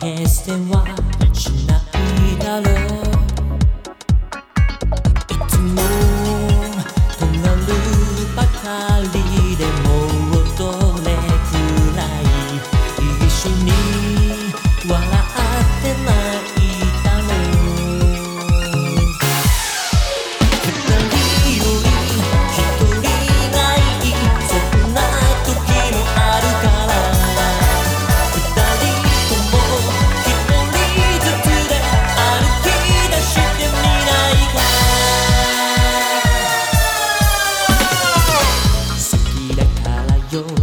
決してはしないだろういつもとらるばかりでもうどれくらい。一緒に笑ってない yo.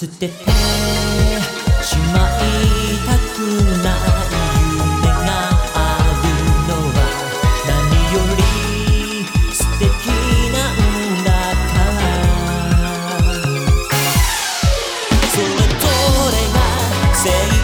捨ててしまいたくない夢があるのは何より素敵なんだから。それとれが正義